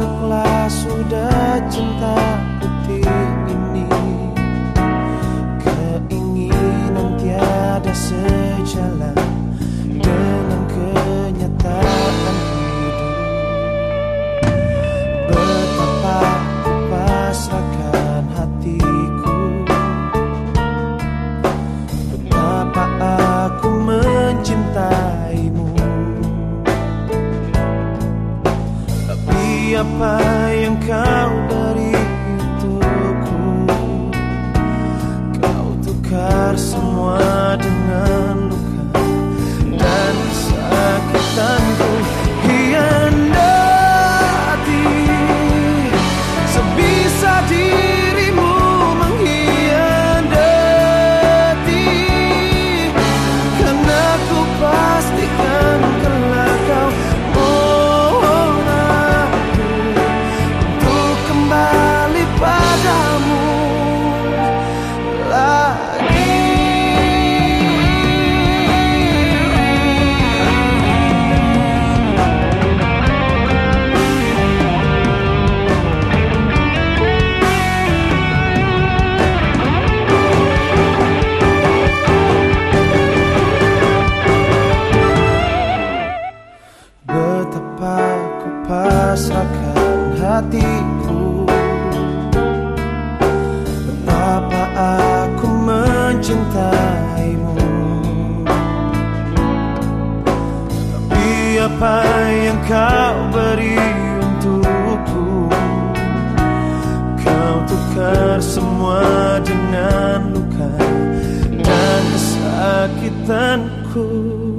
Setelah sudah cinta my apa yang kau beri untukku? Kau tukar semua dengan luka dan kesakitanku.